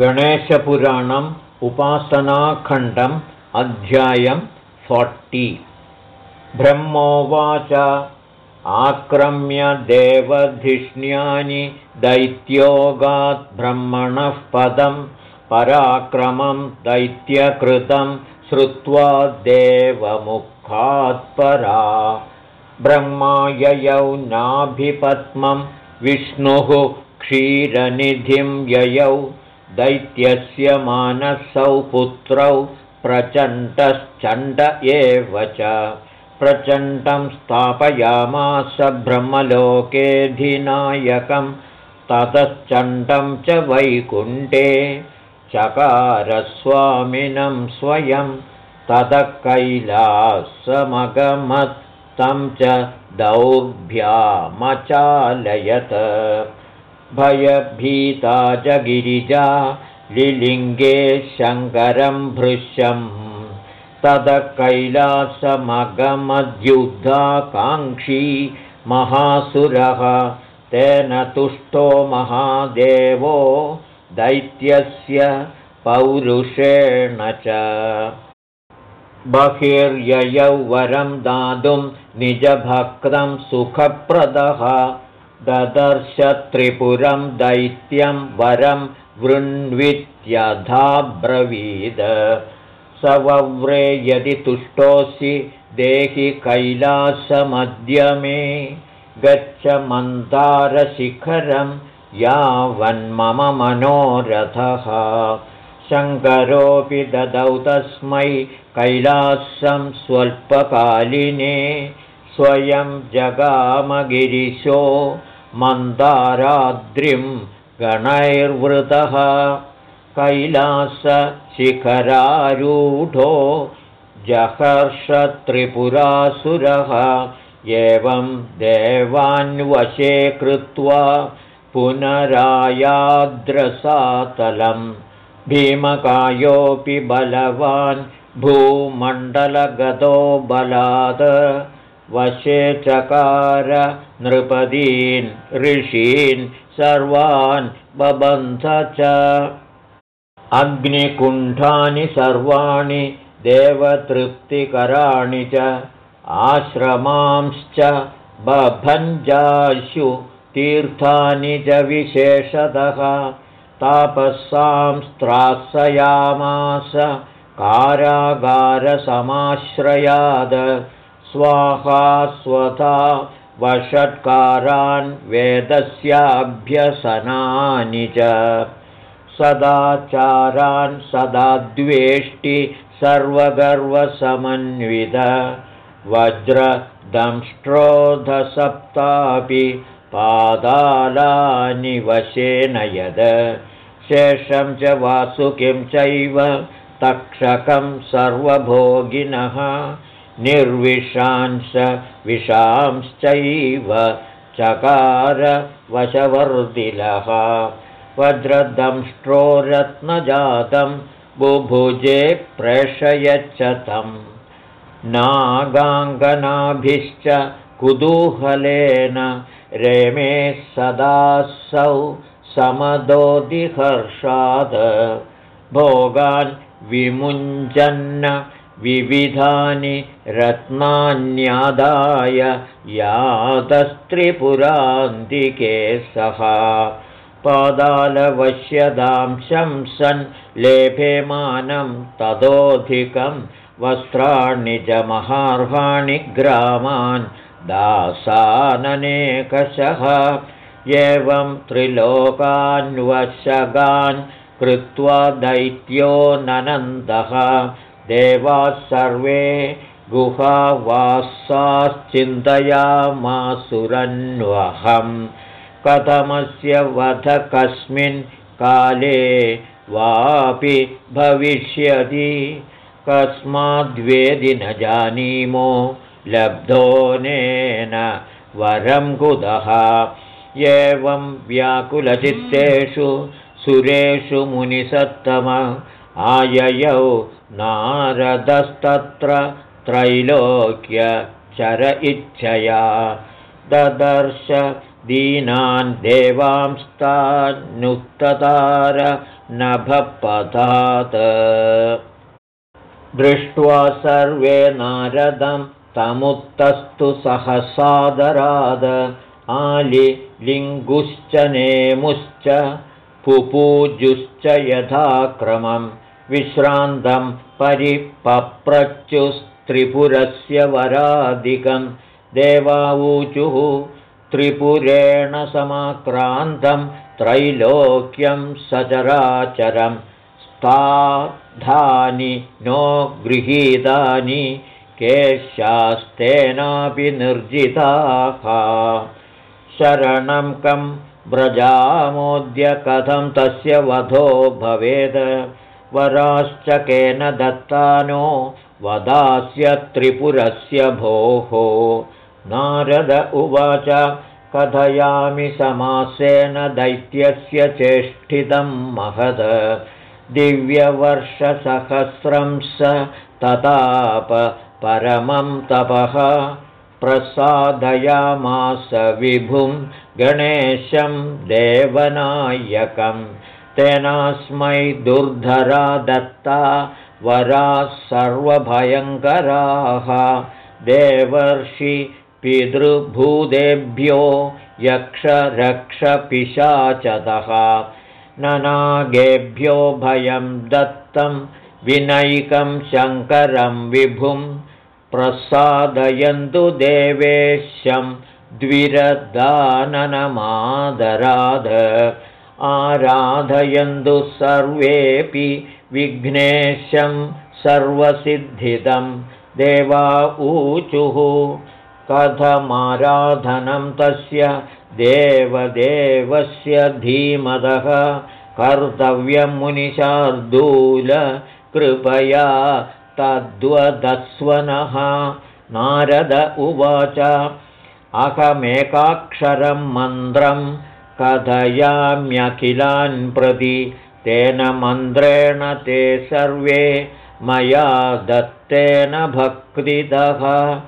गणेशपुराणम् उपासनाखण्डम् अध्यायं फोर्टि। ब्रह्मोवाच आक्रम्य देवधिष्ण्यानि दैत्योगात् ब्रह्मणः पदं पराक्रमं दैत्यकृतं श्रुत्वा देवमुखात्परा ब्रह्माययौ नाभिपद्मं विष्णुः क्षीरनिधिं ययौ दैत्यस्य मानसौ पुत्रौ प्रचण्डश्चण्ड एव च। प्रचण्डं स्थापयामास ब्रह्मलोकेऽधिनायकं ततश्चण्डं च वैकुण्ठे चकारस्वामिनं स्वयं ततः कैलासमगमत्तं च दौर्भ्यामचालयत् भयभीता च गिरिजा लिलिङ्गे शङ्करं भृशम् तद कैलासमगमद्युद्धाकाङ्क्षी महासुरः तेन तुष्टो महादेवो दैत्यस्य पौरुषेण च। बहिर्ययौ वरं दातुं निजभक्तं सुखप्रदः ददर्श त्रिपुरं दैत्यं वरं वृण्वित्यधाब्रवीद। स वव्रे यदि तुष्टोऽसि देहि कैलासमद्य मे गच्छ मन्दारशिखरं यावन्मम मनोरथः। शङ्करोऽपि ददौ तस्मै कैलासं स्वल्पकालिने स्वयं जगामगिरिशो मन्दाराद्रिं गणैर्वृतः कैलासशिखरारूढो जहर्षत्रिपुरासुरः एवं देवान्वशे कृत्वा पुनरायाद्रसातलं। भीमकायोऽपि बलवान् भूमण्डलगतो बलात् वशे चकार नृपदीन् ऋषीन् सर्वान् बबन्ध च। अग्निकुण्ठानि सर्वाणि देवतृप्तिकराणि च। आश्रमांश्च बभञ्जाशु तीर्थानि च विशेषतः। तापसांस्त्रासयामास कारागारसमाश्रयाद स्वाहा स्वथा वषट्कारान् वेदस्याभ्यसनानि च। सदाचारान् सदा द्वेष्टि सर्वगर्वसमन्वित। वज्रदंष्ट्रोधसप्तापि पादालानि वशेन यद। शेषं च वासुकिं चैव तक्षकं सर्वभोगिनः निर्विशांश विषांश्चैव चकारवशवर्दिलः वज्रदंष्ट्रो रत्नजातं बुभुजे प्रेषयच्च तं। नागाङ्गनाभिश्च कुतूहलेन रेमे सदासौ समदोदिहर्षाद। भोगान् विमुञ्चन्न विविधानि रत्नान्यादाय यातस्त्रिपुरान्तिके सः पादालवश्यदां शंसन् लेभेमानं ततोऽधिकं वस्त्राणि च महार्हाणि ग्रामान् दासाननेकशः। एवं त्रिलोकान्वशगान् कृत्वा दैत्यो ननन्दः देवाः सर्वे गुहावासाश्चिन्तयामासुरन्वहम् कथमस्य वध कस्मिन् काले वापि भविष्यति? कस्माद्वेदि न जानीमो लब्धोनेन वरं कुतः? एवं व्याकुलचित्तेषु सुरेषु मुनिसत्तम आययौ नारदस्तत्र त्रैलोक्यचर इच्छया ददर्श दीनान् देवांस्तानुत्ततार नभपथात् दृष्ट्वा सर्वे नारदं तमुत्तस्तु सहसादराद। आलिलिङ्गुश्च नेमुश्च पुपूजुश्च यथाक्रमं विश्रान्तं परिपप्रच्युस्त्रिपुरस्य वरादिकं देवावूचुः त्रिपुरेण समाक्रान्तं त्रैलोक्यं सचराचरं स्ताधानि नो गृहीतानि केशास्तेनापि निर्जिताः। शरणं कं व्रजामोद्य कथं तस्य वधो भवेद् वराश्च केन दत्तानो वदास्य त्रिपुरस्य भोः। नारद उवाच कथयामि समासेन दैत्यस्य चेष्टितं महद। दिव्यवर्षसहस्रं स तताप परमं तपः। प्रसादयामास विभुं गणेशं देवनायकं तेनास्मै दुर्धरा दत्ता वराः सर्वभयङ्कराः। देवर्षि पितृभूतेभ्यो यक्षरक्षपिशाचतः ननागेभ्यो भयं दत्तं विनैकं शङ्करं विभुं प्रसादयन्तु देवेशं द्विरदाननमादराध आराधयन्तु सर्वेऽपि विघ्नेशं सर्वसिद्धिदं। देवा ऊचुः। कथमाराधनं तस्य देवदेवस्य धीमदः। कर्तव्यं मुनिशार्दूल कृपया तद्वदस्वनः। नारद उवाच अहमेकाक्षरं मन्त्रं कथयाम्यखिलान् प्रति तेन मन्त्रेण ते सर्वे मया दत्तेन भक्तितः।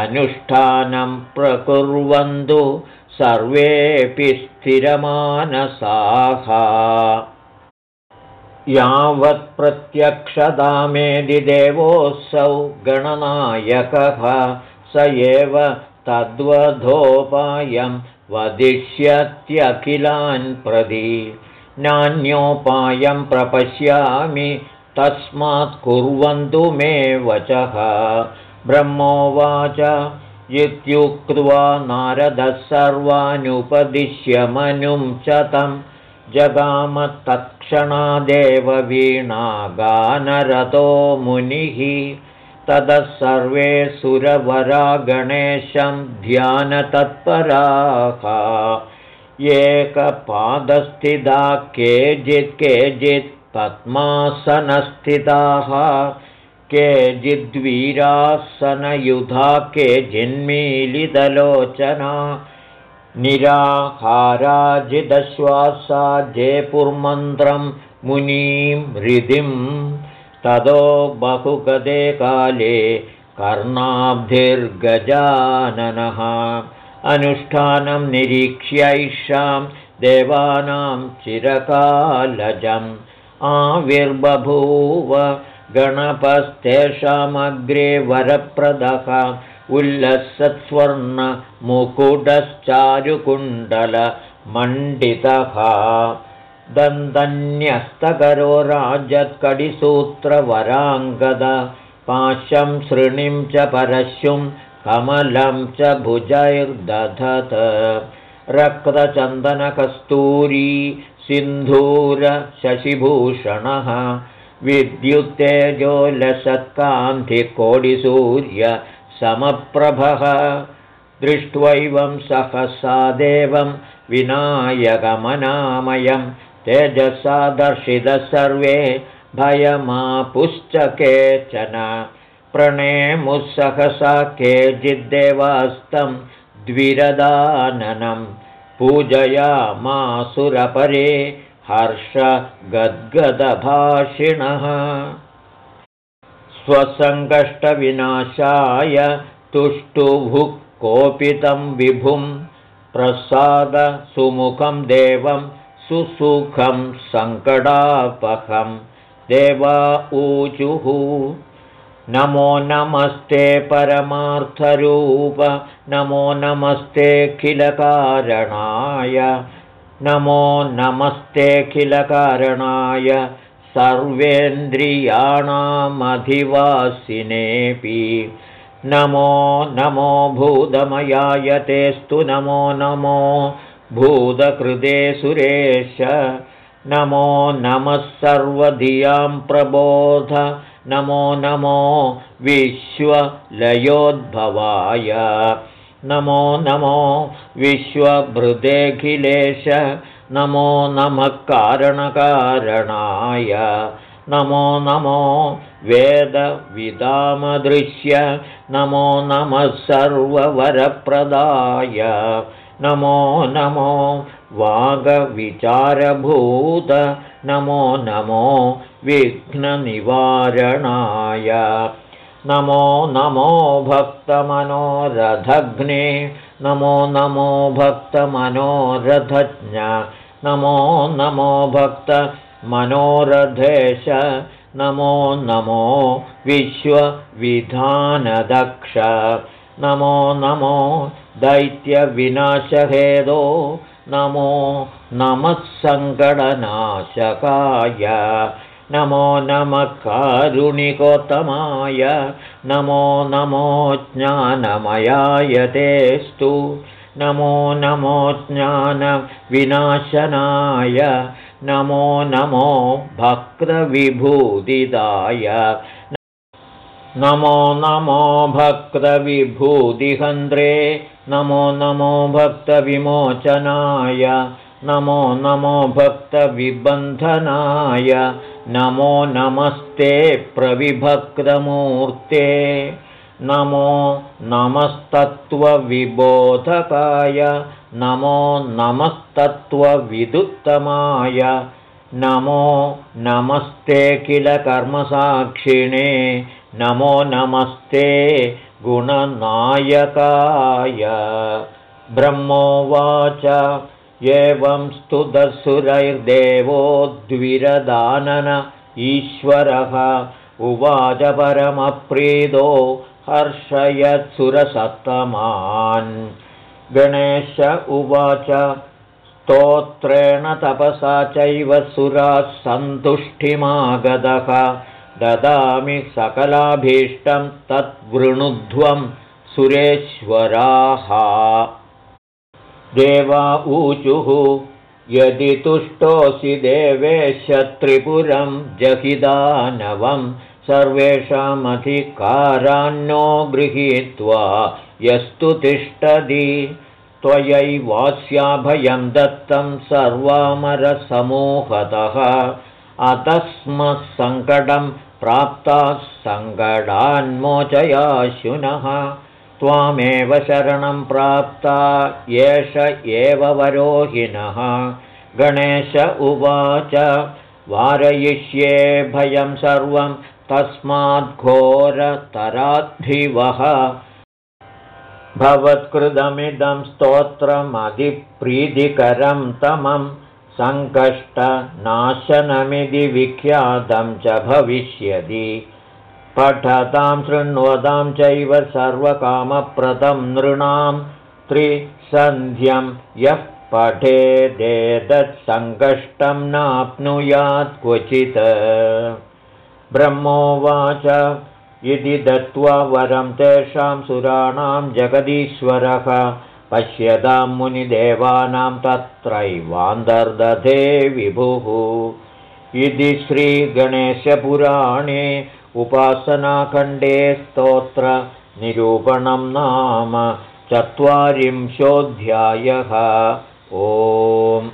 अनुष्ठानं प्रकुर्वन्तु सर्वेऽपि स्थिरमानसाः। यावत्प्रत्यक्षदामेदि देवोऽसौ गणनायकः स एव तद्वधोपायं वदिष्यत्यखिलान् प्रति नान्योपायं प्रपश्यामि तस्मात् कुर्वन्तु मे वचः। ब्रह्मोवाच इत्युक्त्वा नारदः सर्वानुपदिश्यमनुं च तं जगामत्तत्क्षणादेव वीणागानरतो मुनिः ततः सर्वे सुरवरा गणेशं ध्यानतत्पराः। एकपादस्थिता केचित् केचित् पद्मासनस्थिताः। केचिद्वीरासनयुधा के जिन्मीलितलोचना निराहाराजिदश्वासा जयपुर्मन्त्रं मुनीं हृदिं ततो बहुगते काले कर्णाब्धिर्गजाननः। अनुष्ठानं निरीक्ष्यैषां देवानां चिरकालजम्। आविर्बभूव गणपस्तेषामग्रे वरप्रदः। उल्लसत्स्वर्णमुकुटश्चारुकुण्डलमण्डितः दन्तन्यस्तकरो राजत्कडिसूत्रवराङ्गद पाशं सृणिं च परशुं कमलं च भुजैर्दधत्। रक्तचन्दनकस्तूरी सिन्धूरशशिभूषणः समप्रभः। दृष्ट्वैवं सहसा देवं विनायकमनामयं तेजसा दर्शितः सर्वे भयमापुश्च केचन प्रणेमुस्सहसा केचिद्देवास्तं द्विरदाननं। पूजयामासुरपरे हर्षगद्गदभाषिणः। स्वसङ्कष्टविनाशाय तुष्टुभुः कोपितं विभुं प्रसादसुमुखं देवं सुसुखं सङ्कटापहं देवा ऊचुः। नमो नमस्ते परमार्थरूप नमो नमस्तेऽखिलकारणाय नमो नमस्तेऽखिलकारणाय सर्वेन्द्रियाणामधिवासिनेऽपि। नमो नमो भूतमयाय तेस्तु नमो नमो भूतकृते सुरेश। नमो नमः सर्वधियां प्रबोध। नमो नमो विश्वलयोद्भवाय। नमो नमो विश्वभृदेऽखिलेश नमो नमः कारणकारणाय। नमो नमो वेदविदामदृश्य। नमो नमः सर्ववरप्रदाय नमो नमो वागविचारभूत नमो नमो विघ्ननिवारणाय नमो नमो भक्तमनोरथग्ने नमो नमो भक्तमनोरथज्ञ नमो नमो भक्तमनोरथेश नमो नमो विश्वविधानदक्ष नमो नमो दैत्यविनाशहेदो नमो नमः सङ्कटनाशकाय नमो नमः कारुणिकोत्तमाय नमो नमो ज्ञानमयाय तेस्तु नमो नमो ज्ञानविनाशनाय नमो नमो भक्तविभूदिदाय नमो नमो भक्तविभूतिहन्द्रे नमो नमो भक्तविमोचनाय नमो नमो भक्तविबन्धनाय नमो नमस्ते प्रविभक्तमूर्ते नमो नमस्तत्त्वविबोधकाय नमो नमस्तत्त्वविदुत्तमाय नमो नमस्ते किल कर्मसाक्षिणे नमो नमस्ते गुणनायकाय। ब्रह्मोवाच एवं स्तुतसुरैर्देवो द्विरदानन ईश्वरः। उवाच परमप्रीदो हर्षयत्सुरसत्तमान्। गणेश उवाच स्तोत्रेण तपसा चैव सुराः सन्तुष्टिमागतः ददामि सकलाभीष्टं तद्वृणुध्वं सुरेश्वराः। देवा ऊचुः यदि तुष्टोऽसि देवेश त्रिपुरं जहिदानवं सर्वेषामधिकारान्नो गृहीत्वा यस्तु तिष्ठति। त्वयैवास्याभयं दत्तं सर्वामरसमूहतः अतस्मत्सङ्कटं प्राप्ताः सङ्कटान्मोचयाशुनः। त्वामेव शरणं प्राप्ता एष एव वरोहिणः गणेश उवाच वारयिष्ये भयं सर्वं तस्माद्घोरतराद्धिवः भवत्कृतमिदं स्तोत्रमधिप्रीतिकरं तमं सङ्कष्टनाशनमिति विख्यातं च भविष्यति। पठतां शृण्वतां चैव सर्वकामप्रदं नृणां त्रिसन्ध्यं यः पठेदेतत्सङ्कष्टं नाप्नुयात् क्वचित्। ब्रह्मोवाच इति दत्त्वा वरं तेषां सुराणां जगदीश्वरः पश्यतां मुनिदेवानां तत्रैवान्तर्दधे विभुः। इति श्रीगणेशपुराणे उपासनाखण्डे स्तोत्रनिरूपणं नाम चत्वारिंशोऽध्यायः। ओम्